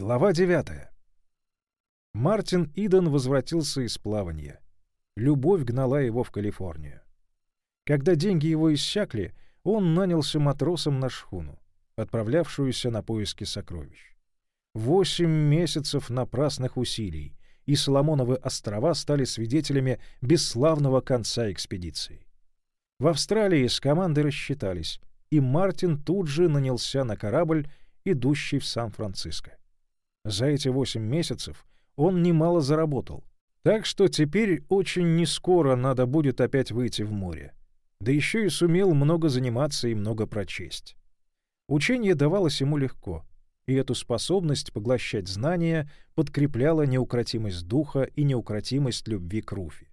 Глава 9. Мартин Иден возвратился из плавания. Любовь гнала его в Калифорнию. Когда деньги его иссякли, он нанялся матросом на шхуну, отправлявшуюся на поиски сокровищ. Восемь месяцев напрасных усилий, и Соломоновы острова стали свидетелями бесславного конца экспедиции. В Австралии с командой рассчитались, и Мартин тут же нанялся на корабль, идущий в Сан-Франциско. За эти восемь месяцев он немало заработал, так что теперь очень нескоро надо будет опять выйти в море. Да еще и сумел много заниматься и много прочесть. Учение давалось ему легко, и эту способность поглощать знания подкрепляла неукротимость духа и неукротимость любви к Руфи.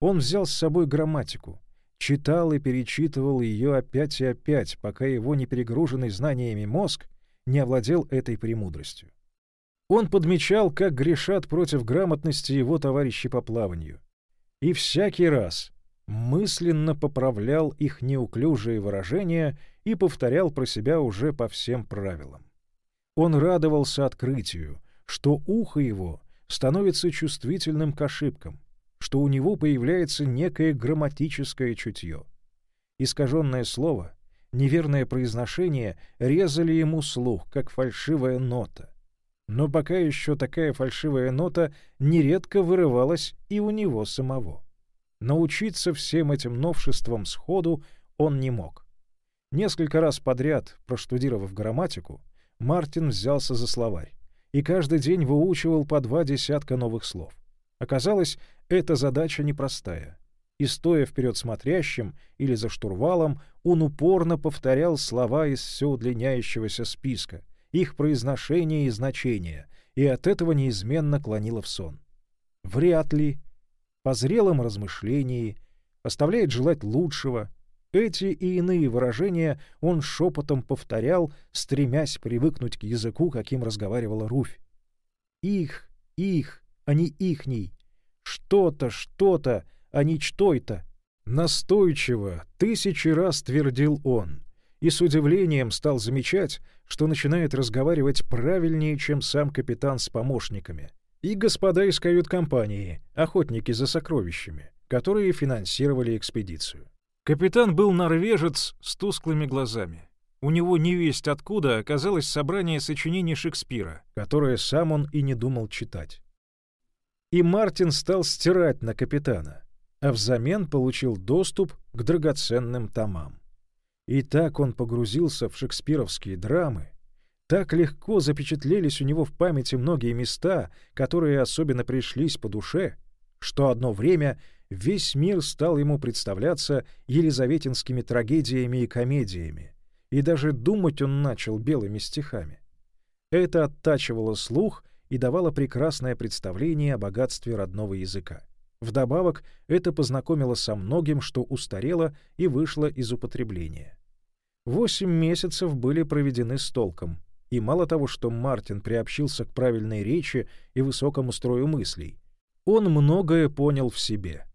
Он взял с собой грамматику, читал и перечитывал ее опять и опять, пока его неперегруженный знаниями мозг не овладел этой премудростью. Он подмечал, как грешат против грамотности его товарищи по плаванию. И всякий раз мысленно поправлял их неуклюжие выражения и повторял про себя уже по всем правилам. Он радовался открытию, что ухо его становится чувствительным к ошибкам, что у него появляется некое грамматическое чутье. Искаженное слово, неверное произношение резали ему слух, как фальшивая нота. Но пока еще такая фальшивая нота нередко вырывалась и у него самого. Научиться всем этим новшествам сходу он не мог. Несколько раз подряд, проштудировав грамматику, Мартин взялся за словарь и каждый день выучивал по два десятка новых слов. Оказалось, эта задача непростая. И стоя вперед смотрящим или за штурвалом, он упорно повторял слова из все удлиняющегося списка, их произношение и значение, и от этого неизменно клонило в сон. Вряд ли, по зрелом размышлении, оставляет желать лучшего. Эти и иные выражения он шепотом повторял, стремясь привыкнуть к языку, каким разговаривала Руфь. «Их, их, а не ихний. Что-то, что-то, а не что-то». Настойчиво, тысячи раз твердил он, и с удивлением стал замечать, что начинает разговаривать правильнее, чем сам капитан с помощниками, и господа из кают-компании, охотники за сокровищами, которые финансировали экспедицию. Капитан был норвежец с тусклыми глазами. У него невесть откуда оказалось собрание сочинений Шекспира, которое сам он и не думал читать. И Мартин стал стирать на капитана, а взамен получил доступ к драгоценным томам. И так он погрузился в шекспировские драмы, так легко запечатлелись у него в памяти многие места, которые особенно пришлись по душе, что одно время весь мир стал ему представляться елизаветинскими трагедиями и комедиями, и даже думать он начал белыми стихами. Это оттачивало слух и давало прекрасное представление о богатстве родного языка. Вдобавок, это познакомило со многим, что устарело и вышло из употребления. Восемь месяцев были проведены с толком, и мало того, что Мартин приобщился к правильной речи и высокому строю мыслей, он многое понял в себе.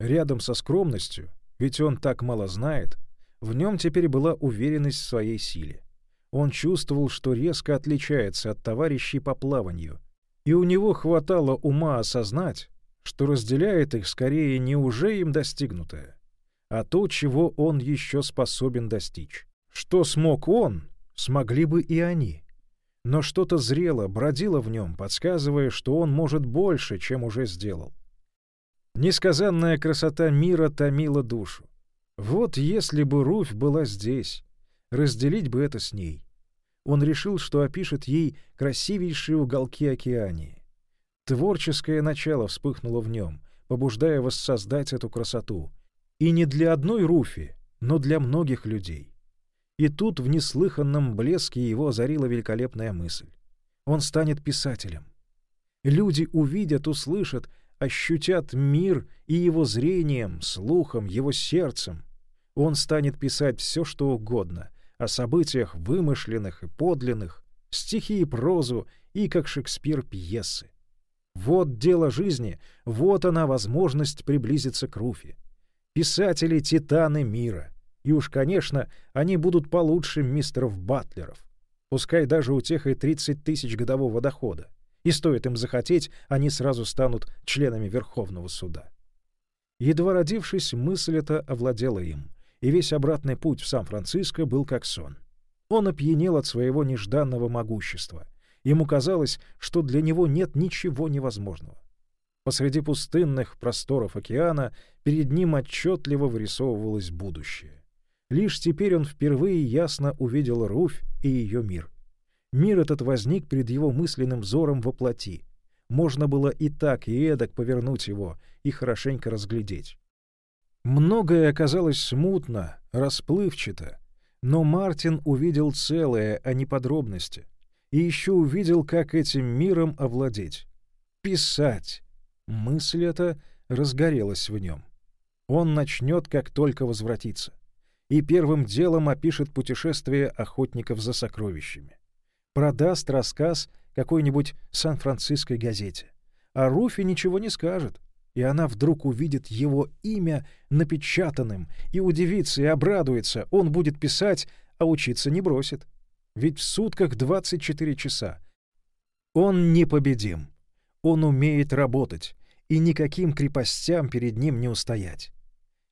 Рядом со скромностью, ведь он так мало знает, в нем теперь была уверенность в своей силе. Он чувствовал, что резко отличается от товарищей по плаванию, и у него хватало ума осознать, что разделяет их скорее не уже им достигнутое, а то, чего он еще способен достичь. Что смог он, смогли бы и они. Но что-то зрело, бродило в нем, подсказывая, что он может больше, чем уже сделал. Несказанная красота мира томила душу. Вот если бы Руфь была здесь, разделить бы это с ней. Он решил, что опишет ей красивейшие уголки океании. Творческое начало вспыхнуло в нем, побуждая воссоздать эту красоту. И не для одной Руфи, но для многих людей. И тут в неслыханном блеске его озарила великолепная мысль. Он станет писателем. Люди увидят, услышат, ощутят мир и его зрением, слухом, его сердцем. Он станет писать все, что угодно, о событиях вымышленных и подлинных, стихи и прозу, и, как Шекспир, пьесы. Вот дело жизни, вот она возможность приблизиться к Руфи. Писатели — титаны мира. И уж, конечно, они будут получше мистеров Батлеров. пускай даже у тех и 30 тысяч годового дохода. И стоит им захотеть, они сразу станут членами Верховного суда. Едва родившись, мысль эта овладела им, и весь обратный путь в Сан-Франциско был как сон. Он опьянел от своего нежданного могущества. Ему казалось, что для него нет ничего невозможного. Посреди пустынных просторов океана перед ним отчетливо вырисовывалось будущее. Лишь теперь он впервые ясно увидел Руфь и ее мир. Мир этот возник перед его мысленным взором во плоти. Можно было и так, и эдак повернуть его и хорошенько разглядеть. Многое оказалось смутно, расплывчато, но Мартин увидел целое, а не подробности, и еще увидел, как этим миром овладеть. Писать! Мысль эта разгорелась в нем. Он начнет, как только возвратится и первым делом опишет путешествие охотников за сокровищами. Продаст рассказ какой-нибудь сан-франциской газете. А Руфи ничего не скажет, и она вдруг увидит его имя напечатанным и удивится и обрадуется. Он будет писать, а учиться не бросит. Ведь в сутках 24 часа. Он непобедим. Он умеет работать, и никаким крепостям перед ним не устоять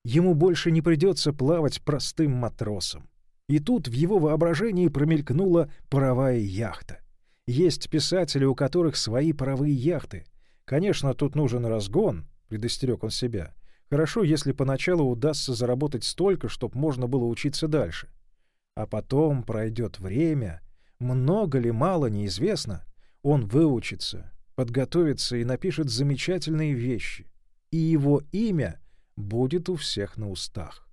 ему больше не придется плавать простым матросом. И тут в его воображении промелькнула паровая яхта. Есть писатели, у которых свои паровые яхты. Конечно, тут нужен разгон, предостерег он себя. Хорошо, если поначалу удастся заработать столько, чтобы можно было учиться дальше. А потом пройдет время, много ли, мало, неизвестно. Он выучится, подготовится и напишет замечательные вещи. И его имя — будет у всех на устах.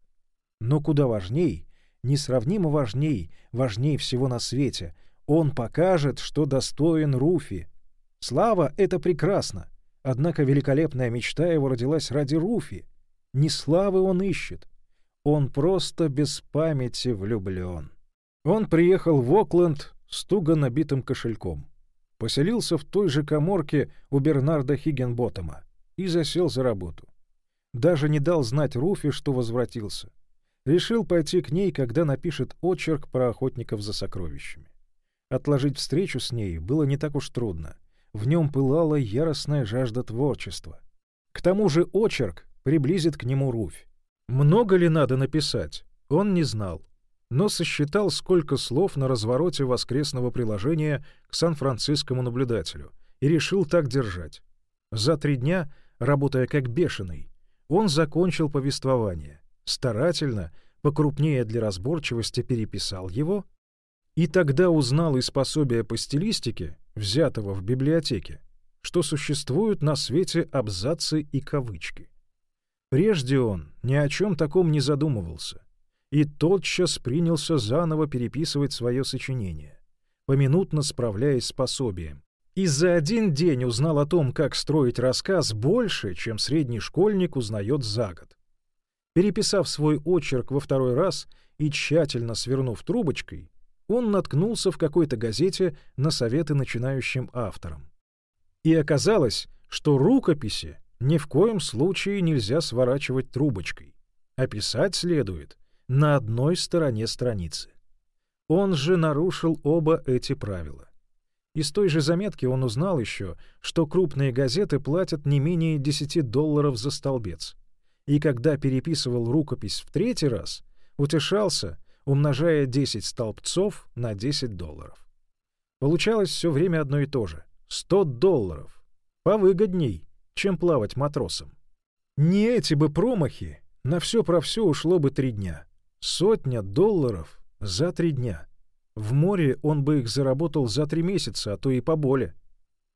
Но куда важней, несравнимо важней, важней всего на свете, он покажет, что достоин Руфи. Слава — это прекрасно, однако великолепная мечта его родилась ради Руфи. Не славы он ищет, он просто без памяти влюблен. Он приехал в Окленд с туго набитым кошельком. Поселился в той же коморке у Бернарда Хиггенботтема и засел за работу. Даже не дал знать Руфи, что возвратился. Решил пойти к ней, когда напишет очерк про охотников за сокровищами. Отложить встречу с ней было не так уж трудно. В нем пылала яростная жажда творчества. К тому же очерк приблизит к нему Руфь. Много ли надо написать, он не знал, но сосчитал, сколько слов на развороте воскресного приложения к сан-францискому наблюдателю, и решил так держать. За три дня, работая как бешеный, он закончил повествование, старательно, покрупнее для разборчивости переписал его, и тогда узнал из пособия по стилистике, взятого в библиотеке, что существуют на свете абзацы и кавычки. Прежде он ни о чем таком не задумывался и тотчас принялся заново переписывать свое сочинение, поминутно справляясь с пособием, и за один день узнал о том, как строить рассказ больше, чем средний школьник узнает за год. Переписав свой очерк во второй раз и тщательно свернув трубочкой, он наткнулся в какой-то газете на советы начинающим авторам. И оказалось, что рукописи ни в коем случае нельзя сворачивать трубочкой, а писать следует на одной стороне страницы. Он же нарушил оба эти правила. Из той же заметки он узнал еще, что крупные газеты платят не менее 10 долларов за столбец. И когда переписывал рукопись в третий раз, утешался, умножая 10 столбцов на 10 долларов. Получалось все время одно и то же — 100 долларов. Повыгодней, чем плавать матросом. Не эти бы промахи, на все про все ушло бы три дня. Сотня долларов за три дня. В море он бы их заработал за три месяца, а то и поболее.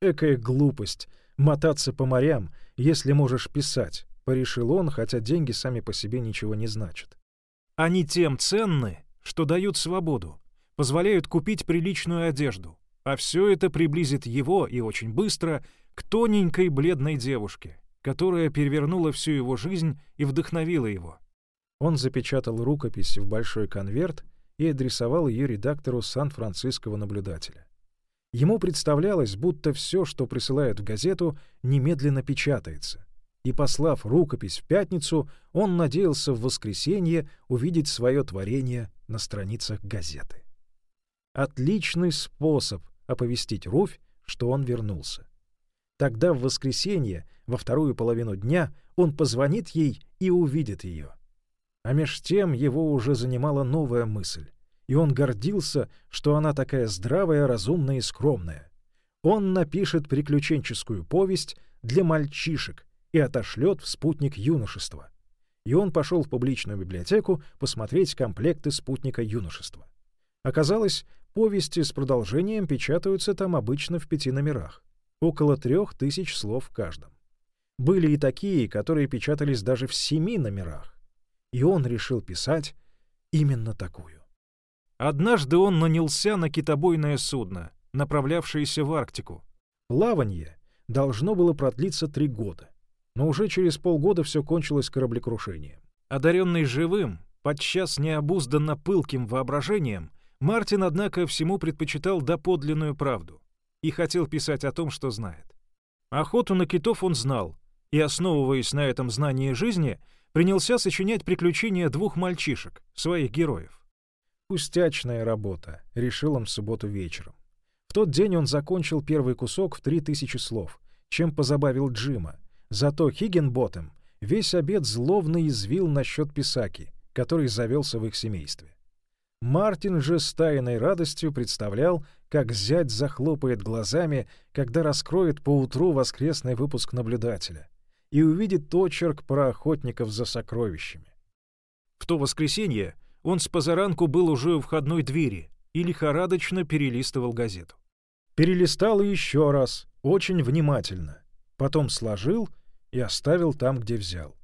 Экая глупость — мотаться по морям, если можешь писать, — порешил он, хотя деньги сами по себе ничего не значат. Они тем ценны, что дают свободу, позволяют купить приличную одежду, а все это приблизит его, и очень быстро, к тоненькой бледной девушке, которая перевернула всю его жизнь и вдохновила его. Он запечатал рукопись в большой конверт и адресовал ее редактору Сан-Франциского наблюдателя. Ему представлялось, будто все, что присылают в газету, немедленно печатается. И, послав рукопись в пятницу, он надеялся в воскресенье увидеть свое творение на страницах газеты. Отличный способ оповестить Руфь, что он вернулся. Тогда в воскресенье, во вторую половину дня, он позвонит ей и увидит ее. А меж тем его уже занимала новая мысль, и он гордился, что она такая здравая, разумная и скромная. Он напишет приключенческую повесть для мальчишек и отошлет в спутник юношества. И он пошел в публичную библиотеку посмотреть комплекты спутника юношества. Оказалось, повести с продолжением печатаются там обычно в пяти номерах, около трех тысяч слов в каждом. Были и такие, которые печатались даже в семи номерах. И он решил писать именно такую. Однажды он нанялся на китобойное судно, направлявшееся в Арктику. Плавание должно было продлиться три года, но уже через полгода все кончилось кораблекрушением. Одаренный живым, подчас необузданно пылким воображением, Мартин, однако, всему предпочитал доподлинную правду и хотел писать о том, что знает. Охоту на китов он знал, и, основываясь на этом знании жизни, принялся сочинять приключения двух мальчишек, своих героев. «Пустячная работа», — решил он в субботу вечером. В тот день он закончил первый кусок в три тысячи слов, чем позабавил Джима. Зато Хиггенботтем весь обед зловно извил насчет Писаки, который завелся в их семействе. Мартин же с тайной радостью представлял, как зять захлопает глазами, когда раскроет поутру воскресный выпуск наблюдателя и увидит очерк про охотников за сокровищами. В то воскресенье он с позаранку был уже у входной двери и лихорадочно перелистывал газету. Перелистал еще раз, очень внимательно. Потом сложил и оставил там, где взял.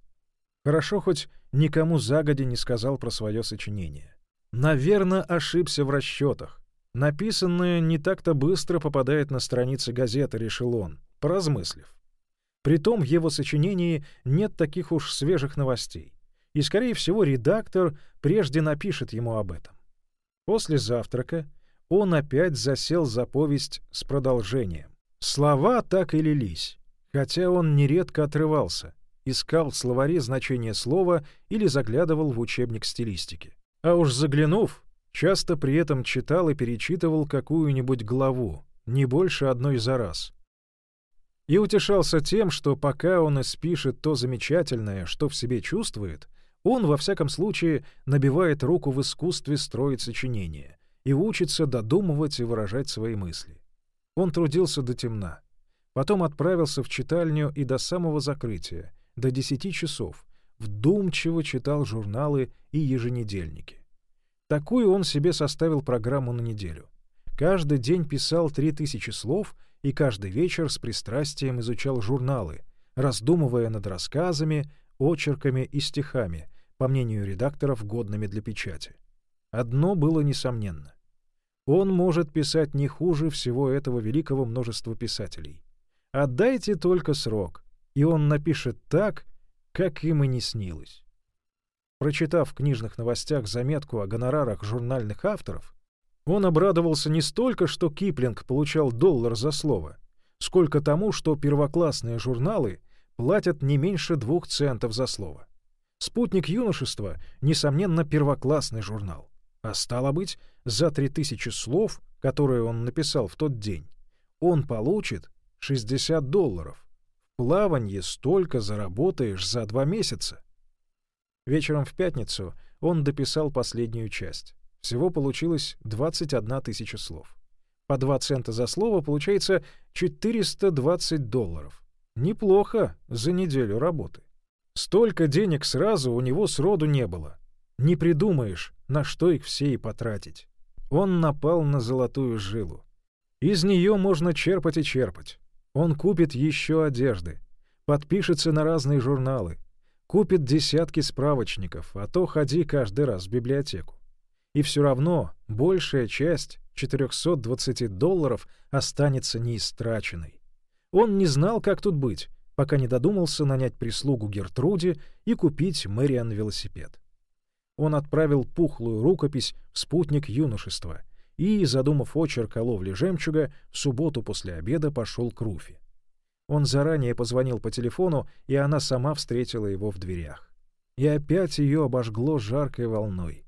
Хорошо хоть никому загодя не сказал про свое сочинение. Наверное, ошибся в расчетах. Написанное не так-то быстро попадает на страницы газеты, решил он, поразмыслив. Притом в его сочинении нет таких уж свежих новостей, и, скорее всего, редактор прежде напишет ему об этом. После завтрака он опять засел за повесть с продолжением. Слова так и лились, хотя он нередко отрывался, искал в словаре значение слова или заглядывал в учебник стилистики. А уж заглянув, часто при этом читал и перечитывал какую-нибудь главу, не больше одной за раз — и утешался тем, что пока он испишет то замечательное, что в себе чувствует, он, во всяком случае, набивает руку в искусстве строить сочинения и учится додумывать и выражать свои мысли. Он трудился до темна. Потом отправился в читальню и до самого закрытия, до десяти часов, вдумчиво читал журналы и еженедельники. Такую он себе составил программу на неделю. Каждый день писал три тысячи слов — и каждый вечер с пристрастием изучал журналы, раздумывая над рассказами, очерками и стихами, по мнению редакторов, годными для печати. Одно было несомненно. Он может писать не хуже всего этого великого множества писателей. Отдайте только срок, и он напишет так, как им и не снилось. Прочитав в книжных новостях заметку о гонорарах журнальных авторов, он обрадовался не столько, что Киплинг получал доллар за слово, сколько тому, что первоклассные журналы платят не меньше двух центов за слово. «Спутник юношества» — несомненно первоклассный журнал. А стало быть, за три тысячи слов, которые он написал в тот день, он получит 60 долларов. В плаванье столько заработаешь за два месяца. Вечером в пятницу он дописал последнюю часть. Всего получилось 21 тысяча слов. По 2 цента за слово получается 420 долларов. Неплохо за неделю работы. Столько денег сразу у него сроду не было. Не придумаешь, на что их все и потратить. Он напал на золотую жилу. Из нее можно черпать и черпать. Он купит еще одежды, подпишется на разные журналы, купит десятки справочников, а то ходи каждый раз в библиотеку. И все равно большая часть 420 долларов останется неистраченной. Он не знал, как тут быть, пока не додумался нанять прислугу Гертруде и купить Мэриан велосипед. Он отправил пухлую рукопись в спутник юношества и, задумав очерк о ловле жемчуга, в субботу после обеда пошел к Руфи. Он заранее позвонил по телефону, и она сама встретила его в дверях. И опять ее обожгло жаркой волной.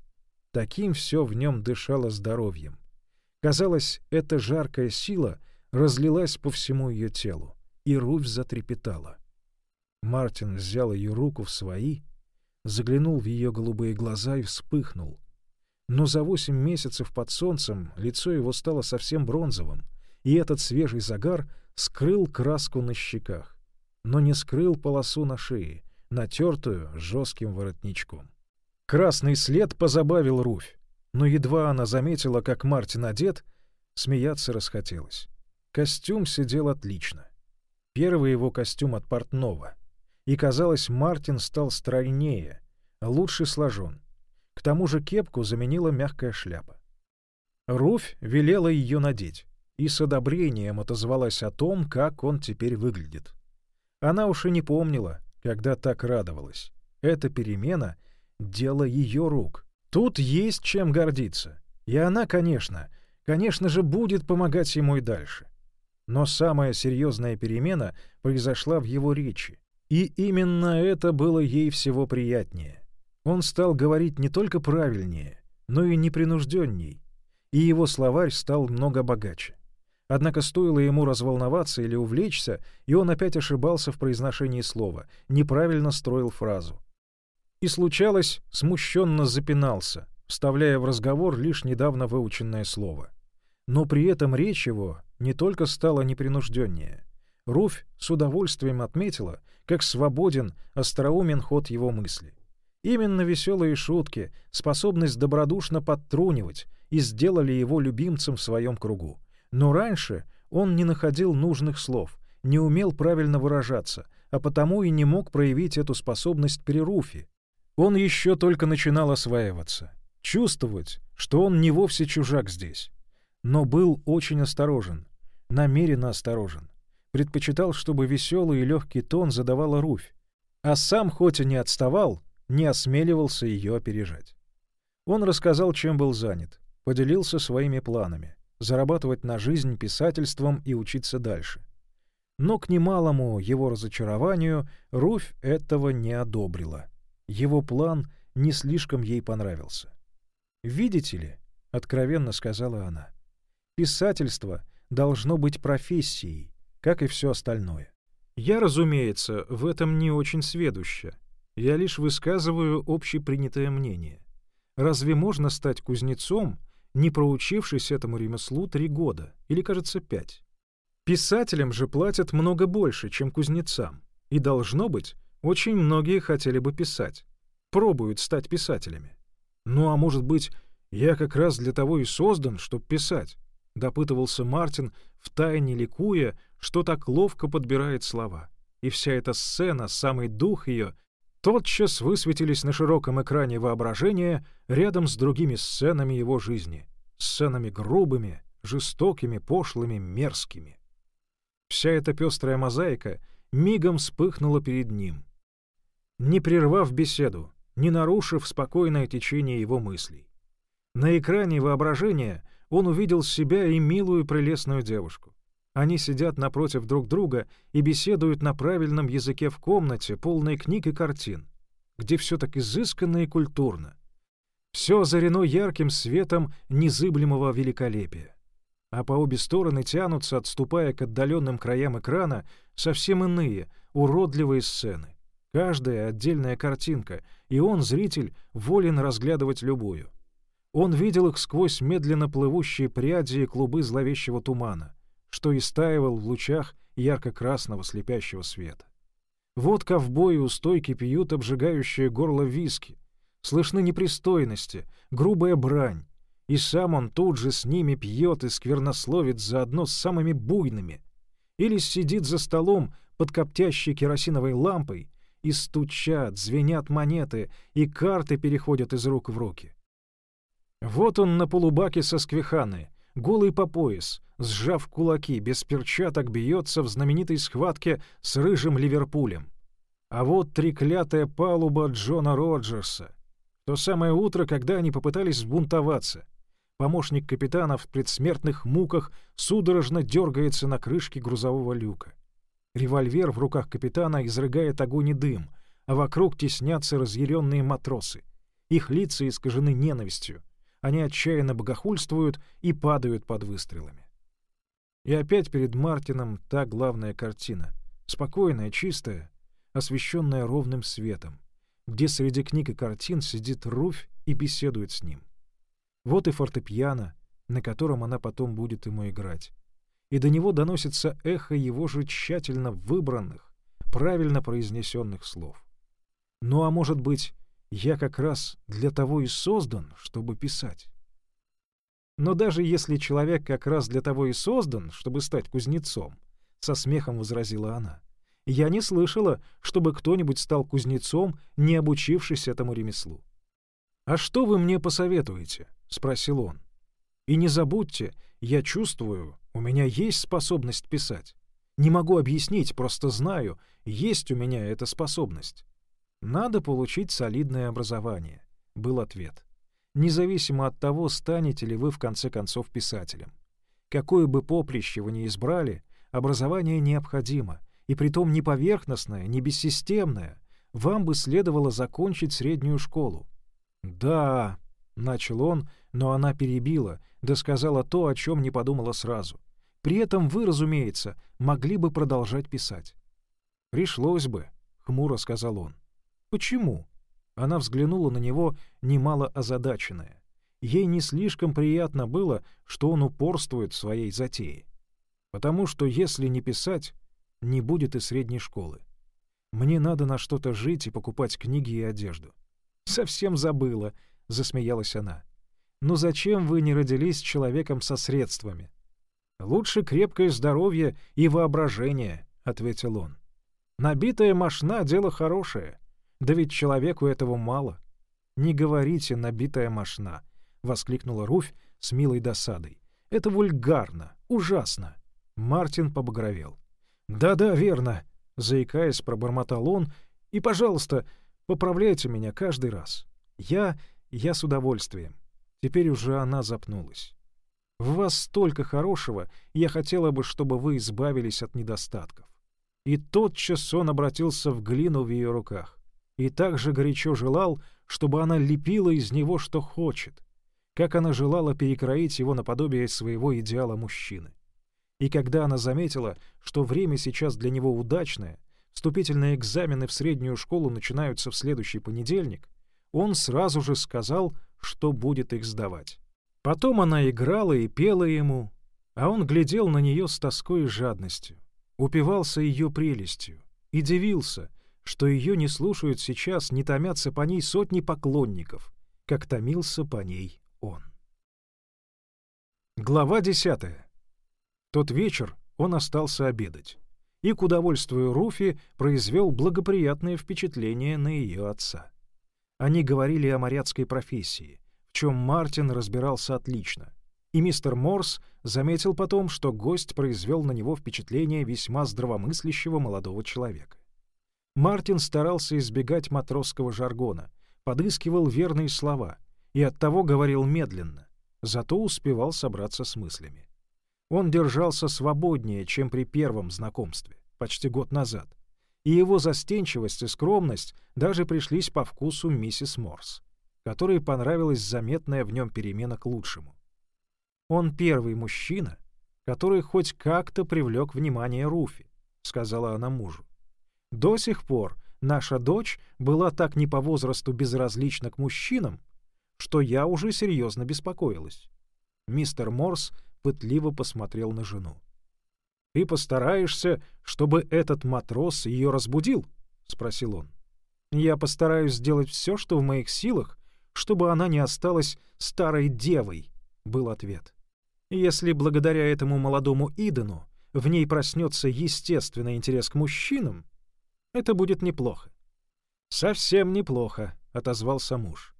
Таким все в нем дышало здоровьем. Казалось, эта жаркая сила разлилась по всему ее телу, и Руфь затрепетала. Мартин взял ее руку в свои, заглянул в ее голубые глаза и вспыхнул. Но за восемь месяцев под солнцем лицо его стало совсем бронзовым, и этот свежий загар скрыл краску на щеках, но не скрыл полосу на шее, натертую жестким воротничком. Красный след позабавил Руфь, но едва она заметила, как Мартин одет, смеяться расхотелось. Костюм сидел отлично. Первый его костюм от портного. И, казалось, Мартин стал стройнее, лучше сложен. К тому же кепку заменила мягкая шляпа. Руфь велела ее надеть и с одобрением отозвалась о том, как он теперь выглядит. Она уж и не помнила, когда так радовалась. Эта перемена — дело ее рук. Тут есть чем гордиться. И она, конечно, конечно же, будет помогать ему и дальше. Но самая серьезная перемена произошла в его речи. И именно это было ей всего приятнее. Он стал говорить не только правильнее, но и непринужденней, и его словарь стал много богаче. Однако стоило ему разволноваться или увлечься, и он опять ошибался в произношении слова, неправильно строил фразу. И случалось, смущенно запинался, вставляя в разговор лишь недавно выученное слово. Но при этом речь его не только стала непринужденнее. Руфь с удовольствием отметила, как свободен, остроумен ход его мысли. Именно веселые шутки, способность добродушно подтрунивать и сделали его любимцем в своем кругу. Но раньше он не находил нужных слов, не умел правильно выражаться, а потому и не мог проявить эту способность при Руфе. Он еще только начинал осваиваться, чувствовать, что он не вовсе чужак здесь. Но был очень осторожен, намеренно осторожен. Предпочитал, чтобы веселый и легкий тон задавала Руфь, а сам, хоть и не отставал, не осмеливался ее опережать. Он рассказал, чем был занят, поделился своими планами зарабатывать на жизнь писательством и учиться дальше. Но к немалому его разочарованию Руфь этого не одобрила. Его план не слишком ей понравился. «Видите ли», — откровенно сказала она, — «писательство должно быть профессией, как и все остальное. Я, разумеется, в этом не очень сведуща. Я лишь высказываю общепринятое мнение. Разве можно стать кузнецом, не проучившись этому ремеслу три года, или, кажется, пять. Писателям же платят много больше, чем кузнецам, и, должно быть, очень многие хотели бы писать, пробуют стать писателями. Ну а может быть, я как раз для того и создан, чтобы писать, допытывался Мартин, втайне ликуя, что так ловко подбирает слова. И вся эта сцена, самый дух ее, тотчас высветились на широком экране воображения рядом с другими сценами его жизни, сценами грубыми, жестокими, пошлыми, мерзкими. Вся эта пестрая мозаика мигом вспыхнула перед ним. Не прервав беседу, не нарушив спокойное течение его мыслей. На экране воображения он увидел себя и милую прелестную девушку. Они сидят напротив друг друга и беседуют на правильном языке в комнате, полной книг и картин, где все так изысканно и культурно. Все озарено ярким светом незыблемого великолепия. А по обе стороны тянутся, отступая к отдаленным краям экрана, совсем иные, уродливые сцены. Каждая отдельная картинка, и он, зритель, волен разглядывать любую. Он видел их сквозь медленно плывущие пряди и клубы зловещего тумана — что истаивал в лучах ярко-красного слепящего света. Вот ковбои у стойки пьют обжигающее горло виски. Слышны непристойности, грубая брань. И сам он тут же с ними пьет и сквернословит заодно с самыми буйными. Или сидит за столом под коптящей керосиновой лампой, и стучат, звенят монеты, и карты переходят из рук в руки. Вот он на полубаке со сквиханы, голый по пояс, сжав кулаки, без перчаток бьется в знаменитой схватке с рыжим Ливерпулем. А вот треклятая палуба Джона Роджерса. То самое утро, когда они попытались сбунтоваться. Помощник капитана в предсмертных муках судорожно дергается на крышке грузового люка. Револьвер в руках капитана изрыгает огонь и дым, а вокруг теснятся разъяренные матросы. Их лица искажены ненавистью. они отчаянно богохульствуют и падают под выстрелами. И опять перед Мартином та главная картина. Спокойная, чистая, освещенная ровным светом, где среди книг и картин сидит Руфь и беседует с ним. Вот и фортепиано, на котором она потом будет ему играть. И до него доносится эхо его же тщательно выбранных, правильно произнесенных слов. Ну а может быть, я как раз для того и создан, чтобы писать? Но даже если человек как раз для того и создан, чтобы стать кузнецом, со смехом возразила она, я не слышала, чтобы кто-нибудь стал кузнецом, не обучившись этому ремеслу. «А что вы мне посоветуете?» — спросил он. «И не забудьте, я чувствую, у меня есть способность писать. Не могу объяснить, просто знаю, есть у меня эта способность. Надо получить солидное образование», — был ответ. «Независимо от того, станете ли вы в конце концов писателем. Какое бы поприще вы ни избрали, образование необходимо, и притом не поверхностное, не бессистемное. Вам бы следовало закончить среднюю школу. «Да», — начал он, но она перебила, да сказала то, о чем не подумала сразу. При этом вы, разумеется, могли бы продолжать писать. «Пришлось бы», — хмуро сказал он. «Почему?» Она взглянула на него, немало озадаченная. Ей не слишком приятно было, что он упорствует в своей затее. Потому что если не писать, не будет и средней школы. Мне надо на что-то жить и покупать книги и одежду. «Совсем забыла», — засмеялась она. «Ну зачем вы не родились человеком со средствами?» «Лучше крепкое здоровье и воображение», — ответил он. «Набитая мошна — дело хорошее. Да ведь человеку этого мало». «Не говорите «набитая мошна», — воскликнула Руфь с милой досадой. «Это вульгарно, ужасно». Мартин побагровел. «Да-да, верно», — заикаясь, пробормотал он. «И, пожалуйста, Поправляйте меня каждый раз. Я... я с удовольствием. Теперь уже она запнулась. В вас столько хорошего, я хотела бы, чтобы вы избавились от недостатков. И тотчас он обратился в глину в ее руках. И также горячо желал, чтобы она лепила из него, что хочет, как она желала перекроить его наподобие своего идеала мужчины. И когда она заметила, что время сейчас для него удачное — вступительные экзамены в среднюю школу начинаются в следующий понедельник, он сразу же сказал, что будет их сдавать. Потом она играла и пела ему, а он глядел на нее с тоской и жадностью, упивался ее прелестью и дивился, что ее не слушают сейчас, не томятся по ней сотни поклонников, как томился по ней он. Глава десятая. Тот вечер он остался обедать и, к удовольствию Руфи, произвел благоприятное впечатление на ее отца. Они говорили о моряцкой профессии, в чем Мартин разбирался отлично, и мистер Морс заметил потом, что гость произвел на него впечатление весьма здравомыслящего молодого человека. Мартин старался избегать матросского жаргона, подыскивал верные слова и оттого говорил медленно, зато успевал собраться с мыслями. Он держался свободнее, чем при первом знакомстве, почти год назад, и его застенчивость и скромность даже пришлись по вкусу миссис Морс, которой понравилась заметная в нем перемена к лучшему. «Он первый мужчина, который хоть как-то привлек внимание Руфи», — сказала она мужу. «До сих пор наша дочь была так не по возрасту безразлична к мужчинам, что я уже серьезно беспокоилась». Мистер Морс пытливо посмотрел на жену. «Ты постараешься, чтобы этот матрос ее разбудил?» — спросил он. «Я постараюсь сделать все, что в моих силах, чтобы она не осталась старой девой», — был ответ. «Если благодаря этому молодому Идену в ней проснется естественный интерес к мужчинам, это будет неплохо». «Совсем неплохо», — отозвался муж.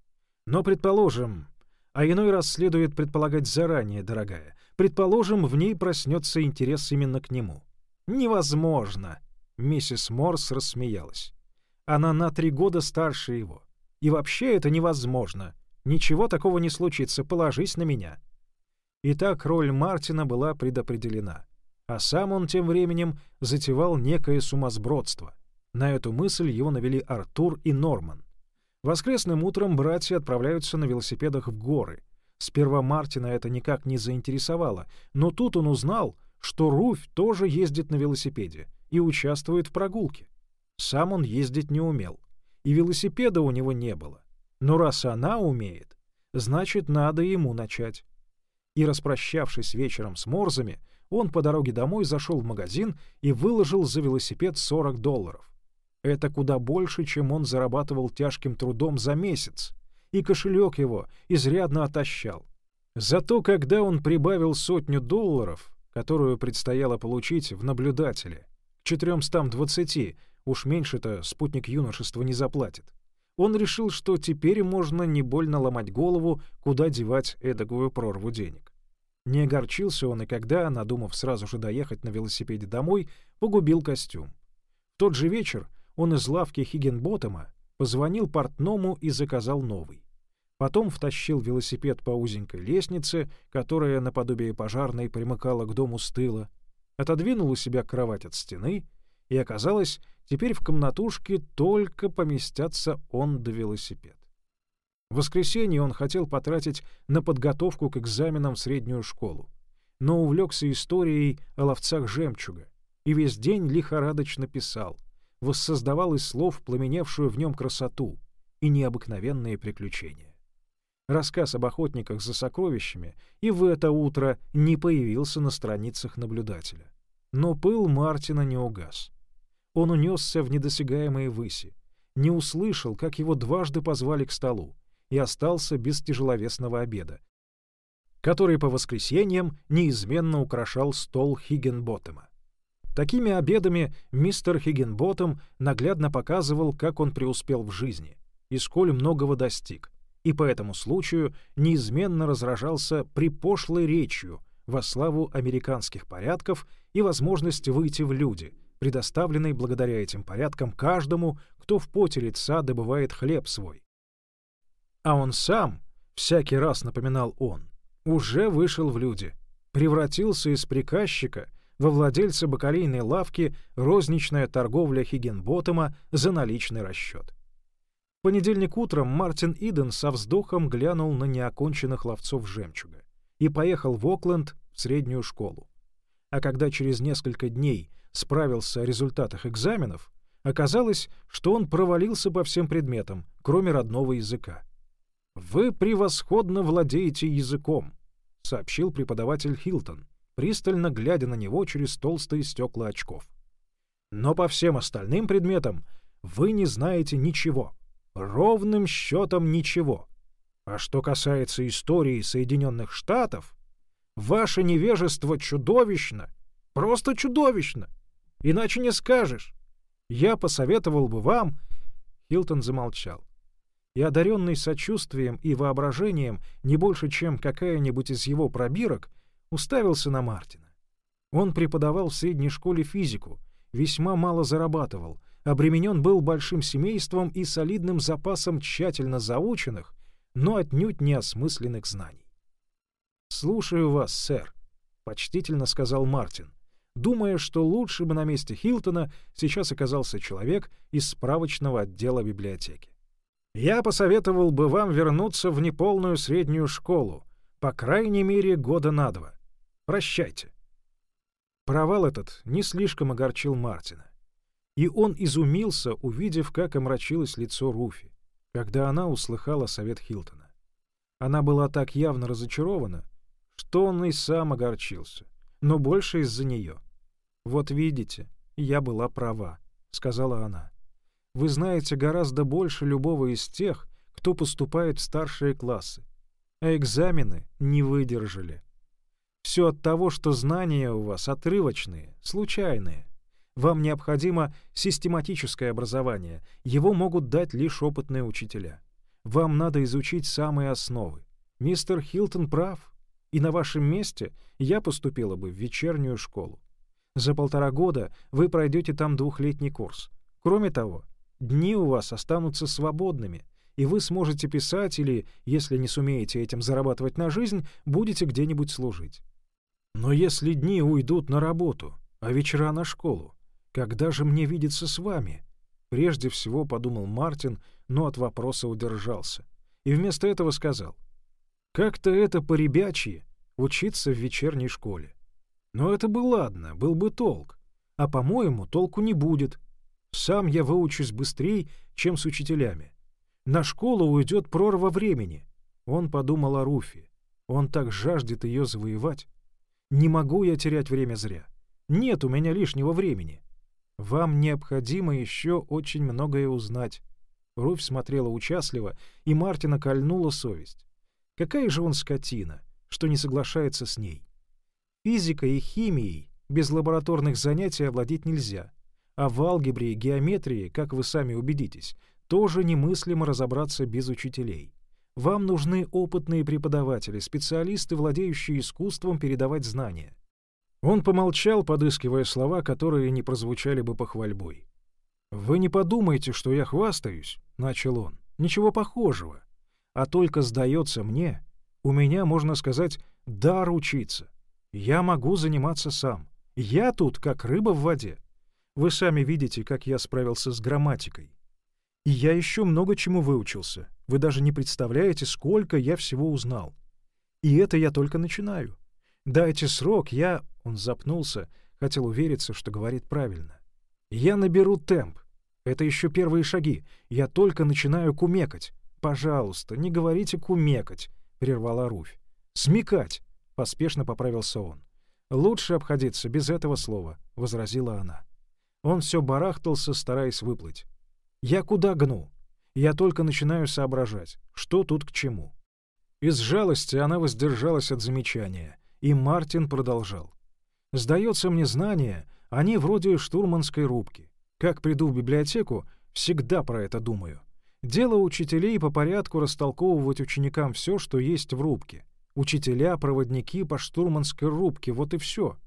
«Но, предположим, а иной раз следует предполагать заранее, дорогая. Предположим, в ней проснется интерес именно к нему. Невозможно. Миссис Морс рассмеялась. Она на три года старше его. И вообще это невозможно. Ничего такого не случится, положись на меня. Итак, роль Мартина была предопределена. А сам он тем временем затевал некое сумасбродство. На эту мысль его навели Артур и Норман. Воскресным утром братья отправляются на велосипедах в горы, Сперва Мартина это никак не заинтересовало, но тут он узнал, что Руфь тоже ездит на велосипеде и участвует в прогулке. Сам он ездить не умел, и велосипеда у него не было. Но раз она умеет, значит, надо ему начать. И, распрощавшись вечером с Морзами, он по дороге домой зашел в магазин и выложил за велосипед 40 долларов. Это куда больше, чем он зарабатывал тяжким трудом за месяц, и кошелек его изрядно отощал. Зато когда он прибавил сотню долларов, которую предстояло получить в наблюдателе, к 420, уж меньше-то спутник юношества не заплатит, он решил, что теперь можно не больно ломать голову, куда девать эдакую прорву денег. Не огорчился он и когда, надумав сразу же доехать на велосипеде домой, погубил костюм. В тот же вечер он из лавки Хиггенботтема позвонил портному и заказал новый. Потом втащил велосипед по узенькой лестнице, которая наподобие пожарной примыкала к дому с тыла, отодвинул у себя кровать от стены, и оказалось, теперь в комнатушке только поместятся он да велосипед. В воскресенье он хотел потратить на подготовку к экзаменам в среднюю школу, но увлекся историей о ловцах жемчуга и весь день лихорадочно писал, воссоздавал из слов пламеневшую в нем красоту и необыкновенные приключения. Рассказ об охотниках за сокровищами и в это утро не появился на страницах наблюдателя. Но пыл Мартина не угас. Он унесся в недосягаемые выси, не услышал, как его дважды позвали к столу, и остался без тяжеловесного обеда, который по воскресеньям неизменно украшал стол Хиггенботтема. Такими обедами мистер Хиггенботтем наглядно показывал, как он преуспел в жизни и сколь многого достиг, и по этому случаю неизменно разражался припошлой речью во славу американских порядков и возможности выйти в люди, предоставленной благодаря этим порядкам каждому, кто в поте лица добывает хлеб свой, а он сам, всякий раз напоминал он, уже вышел в люди, превратился из приказчика во владельца бакалейной лавки розничная торговля Хиггенботтема за наличный расчет. В понедельник утром Мартин Иден со вздохом глянул на неоконченных ловцов жемчуга и поехал в Окленд в среднюю школу. А когда через несколько дней справился о результатах экзаменов, оказалось, что он провалился по всем предметам, кроме родного языка. «Вы превосходно владеете языком», — сообщил преподаватель Хилтон, пристально глядя на него через толстые стекла очков. «Но по всем остальным предметам вы не знаете ничего. Ровным счетом ничего. А что касается истории Соединенных Штатов, ваше невежество чудовищно, просто чудовищно. Иначе не скажешь. Я посоветовал бы вам...» Хилтон замолчал и одаренный сочувствием и воображением не больше, чем какая-нибудь из его пробирок, уставился на Мартина. Он преподавал в средней школе физику, весьма мало зарабатывал, обременен был большим семейством и солидным запасом тщательно заученных, но отнюдь не осмысленных знаний. «Слушаю вас, сэр», — почтительно сказал Мартин, думая, что лучше бы на месте Хилтона сейчас оказался человек из справочного отдела библиотеки. Я посоветовал бы вам вернуться в неполную среднюю школу, по крайней мере, года на два. Прощайте. Провал этот не слишком огорчил Мартина. И он изумился, увидев, как омрачилось лицо Руфи, когда она услыхала совет Хилтона. Она была так явно разочарована, что он и сам огорчился, но больше из-за нее. «Вот видите, я была права», — сказала она вы знаете гораздо больше любого из тех, кто поступает в старшие классы, а экзамены не выдержали. Все от того, что знания у вас отрывочные, случайные. Вам необходимо систематическое образование, его могут дать лишь опытные учителя. Вам надо изучить самые основы. Мистер Хилтон прав, и на вашем месте я поступила бы в вечернюю школу. За полтора года вы пройдете там двухлетний курс. Кроме того, Дни у вас останутся свободными, и вы сможете писать или, если не сумеете этим зарабатывать на жизнь, будете где-нибудь служить. Но если дни уйдут на работу, а вечера на школу, когда же мне видеться с вами? Прежде всего подумал Мартин, но от вопроса удержался. И вместо этого сказал. Как-то это по-ребячьи учиться в вечерней школе. Но это бы ладно, был бы толк. А, по-моему, толку не будет. Сам я выучусь быстрее, чем с учителями. На школу уйдет прорва времени. Он подумал о Руфе. Он так жаждет ее завоевать. Не могу я терять время зря. Нет у меня лишнего времени. Вам необходимо еще очень многое узнать. Руфь смотрела участливо, и Мартина кольнула совесть. Какая же он скотина, что не соглашается с ней. Физикой и химией без лабораторных занятий овладеть нельзя. А в алгебре и геометрии, как вы сами убедитесь, тоже немыслимо разобраться без учителей. Вам нужны опытные преподаватели, специалисты, владеющие искусством передавать знания. Он помолчал, подыскивая слова, которые не прозвучали бы похвальбой. «Вы не подумайте, что я хвастаюсь», — начал он. «Ничего похожего. А только сдается мне, у меня, можно сказать, дар учиться. Я могу заниматься сам. Я тут как рыба в воде. Вы сами видите, как я справился с грамматикой. И я еще много чему выучился. Вы даже не представляете, сколько я всего узнал. И это я только начинаю. Дайте срок, я...» Он запнулся, хотел увериться, что говорит правильно. «Я наберу темп. Это еще первые шаги. Я только начинаю кумекать. Пожалуйста, не говорите кумекать», — прервала Руфь. «Смекать», — поспешно поправился он. «Лучше обходиться без этого слова», — возразила она. Он все барахтался, стараясь выплыть. «Я куда гну? Я только начинаю соображать, что тут к чему». Из жалости она воздержалась от замечания, и Мартин продолжал. «Сдается мне знание, они вроде штурманской рубки. Как приду в библиотеку, всегда про это думаю. Дело учителей по порядку растолковывать ученикам все, что есть в рубке. Учителя, проводники по штурманской рубке, вот и все.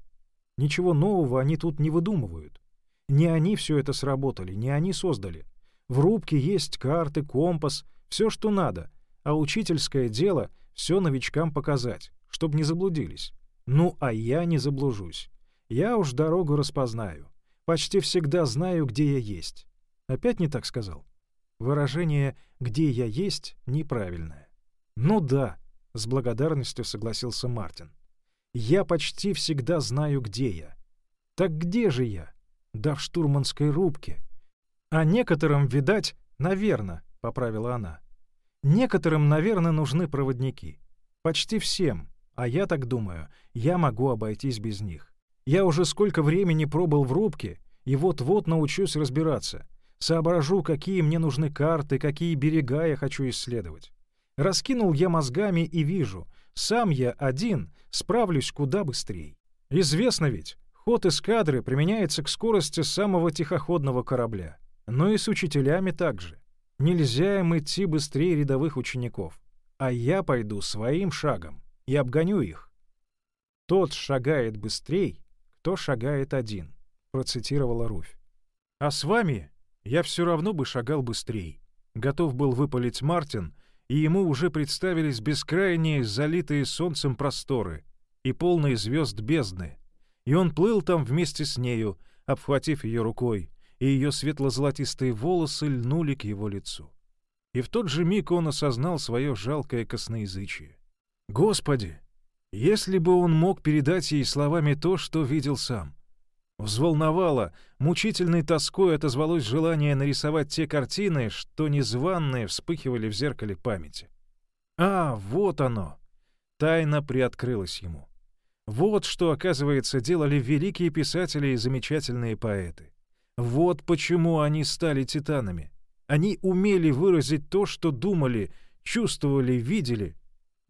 Ничего нового они тут не выдумывают. Не они все это сработали, не они создали. В рубке есть карты, компас, все, что надо, а учительское дело — все новичкам показать, чтобы не заблудились. Ну, а я не заблужусь. Я уж дорогу распознаю. Почти всегда знаю, где я есть. Опять не так сказал? Выражение «где я есть» неправильное. Ну да, с благодарностью согласился Мартин. Я почти всегда знаю, где я. Так где же я? Да в штурманской рубке. А некоторым, видать, наверно, поправила она. Некоторым, наверное, нужны проводники. Почти всем, а я так думаю, я могу обойтись без них. Я уже сколько времени пробыл в рубке, и вот-вот научусь разбираться. Соображу, какие мне нужны карты, какие берега я хочу исследовать. Раскинул я мозгами и вижу, сам я один справлюсь куда быстрее. Известно ведь, ход эскадры применяется к скорости самого тихоходного корабля. Но и с учителями также. Нельзя им идти быстрее рядовых учеников. А я пойду своим шагом и обгоню их. «Тот шагает быстрей, кто шагает один», — процитировала Руфь. «А с вами я все равно бы шагал быстрей», — готов был выпалить Мартин, и ему уже представились бескрайние, залитые солнцем просторы и полные звезд бездны, и он плыл там вместе с нею, обхватив ее рукой, и ее светло-золотистые волосы льнули к его лицу. И в тот же миг он осознал свое жалкое косноязычие. Господи! Если бы он мог передать ей словами то, что видел сам. Взволновало, мучительной тоской отозвалось желание нарисовать те картины, что незваные вспыхивали в зеркале памяти. А, вот оно! Тайна приоткрылась ему. Вот что, оказывается, делали великие писатели и замечательные поэты. Вот почему они стали титанами. Они умели выразить то, что думали, чувствовали, видели.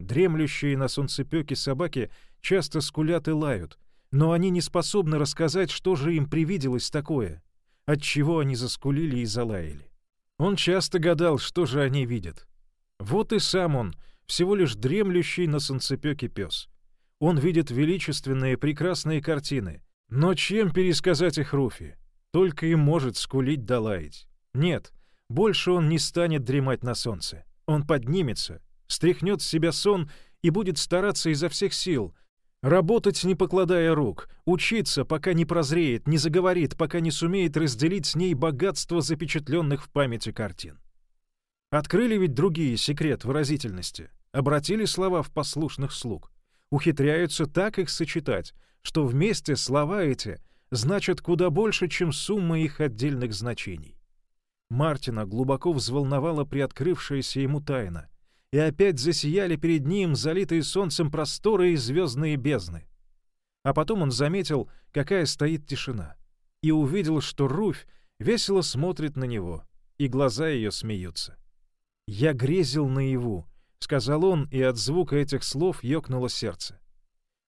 Дремлющие на солнцепёке собаки часто скулят и лают, но они не способны рассказать, что же им привиделось такое, от чего они заскулили и залаяли. Он часто гадал, что же они видят. Вот и сам он, всего лишь дремлющий на солнцепёке пес. Он видит величественные прекрасные картины, но чем пересказать их Руфи? Только и может скулить да лаять. Нет, больше он не станет дремать на солнце. Он поднимется, стряхнет с себя сон и будет стараться изо всех сил, работать не покладая рук, учиться, пока не прозреет, не заговорит, пока не сумеет разделить с ней богатство запечатленных в памяти картин. Открыли ведь другие секрет выразительности. Обратили слова в послушных слуг. Ухитряются так их сочетать, что вместе слова эти значат куда больше, чем сумма их отдельных значений. Мартина глубоко взволновала приоткрывшаяся ему тайна, и опять засияли перед ним залитые солнцем просторы и звездные бездны. А потом он заметил, какая стоит тишина, и увидел, что Руфь весело смотрит на него, и глаза ее смеются. «Я грезил наяву», — сказал он, и от звука этих слов ёкнуло сердце.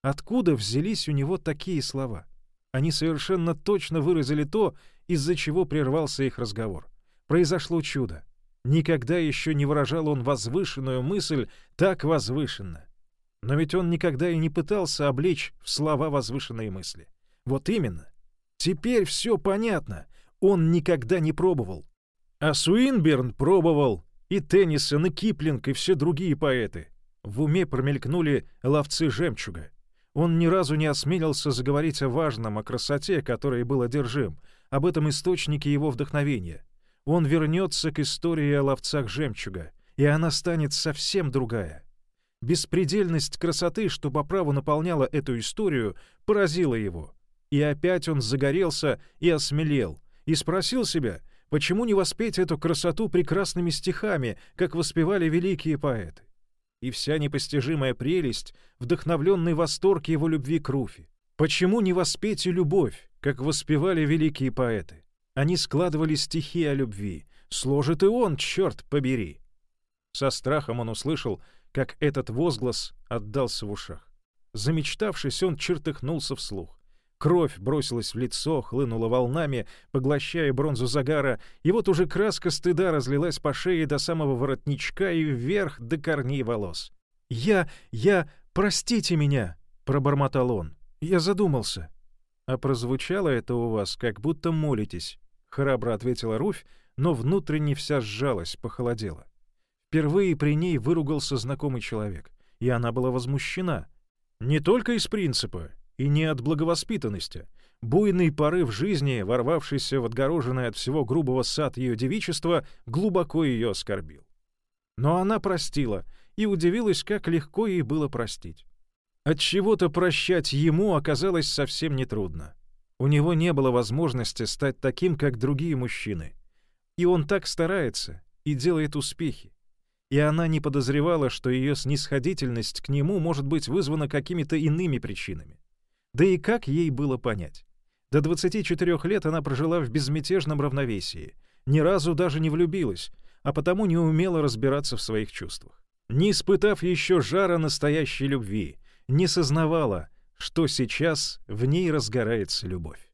Откуда взялись у него такие слова? Они совершенно точно выразили то, из-за чего прервался их разговор. Произошло чудо. Никогда еще не выражал он возвышенную мысль так возвышенно. Но ведь он никогда и не пытался облечь в слова возвышенные мысли. Вот именно. Теперь все понятно. Он никогда не пробовал. А Суинберн пробовал, и Теннисон, и Киплинг, и все другие поэты. В уме промелькнули ловцы жемчуга. Он ни разу не осмелился заговорить о важном, о красоте, которой был одержим, об этом источнике его вдохновения. Он вернется к истории о ловцах жемчуга, и она станет совсем другая. Беспредельность красоты, что по праву наполняла эту историю, поразила его. И опять он загорелся и осмелел, и спросил себя, почему не воспеть эту красоту прекрасными стихами, как воспевали великие поэты. И вся непостижимая прелесть, вдохновленный восторг его любви к Руфи. Почему не воспеть и любовь, как воспевали великие поэты? Они складывали стихи о любви. Сложит и он, черт побери. Со страхом он услышал, как этот возглас отдался в ушах. Замечтавшись, он чертыхнулся вслух. Кровь бросилась в лицо, хлынула волнами, поглощая бронзу загара, и вот уже краска стыда разлилась по шее до самого воротничка и вверх до корней волос. «Я... я... простите меня!» — пробормотал он. «Я задумался». «А прозвучало это у вас, как будто молитесь», — храбро ответила Руфь, но внутренне вся сжалась, похолодела. Впервые при ней выругался знакомый человек, и она была возмущена. Не только из принципа и не от благовоспитанности. Буйный порыв жизни, ворвавшийся в отгороженный от всего грубого сад ее девичества, глубоко ее оскорбил. Но она простила и удивилась, как легко ей было простить. От чего то прощать ему оказалось совсем нетрудно. У него не было возможности стать таким, как другие мужчины. И он так старается и делает успехи. И она не подозревала, что ее снисходительность к нему может быть вызвана какими-то иными причинами. Да и как ей было понять? До 24 лет она прожила в безмятежном равновесии, ни разу даже не влюбилась, а потому не умела разбираться в своих чувствах. Не испытав еще жара настоящей любви, не сознавала — что сейчас в ней разгорается любовь.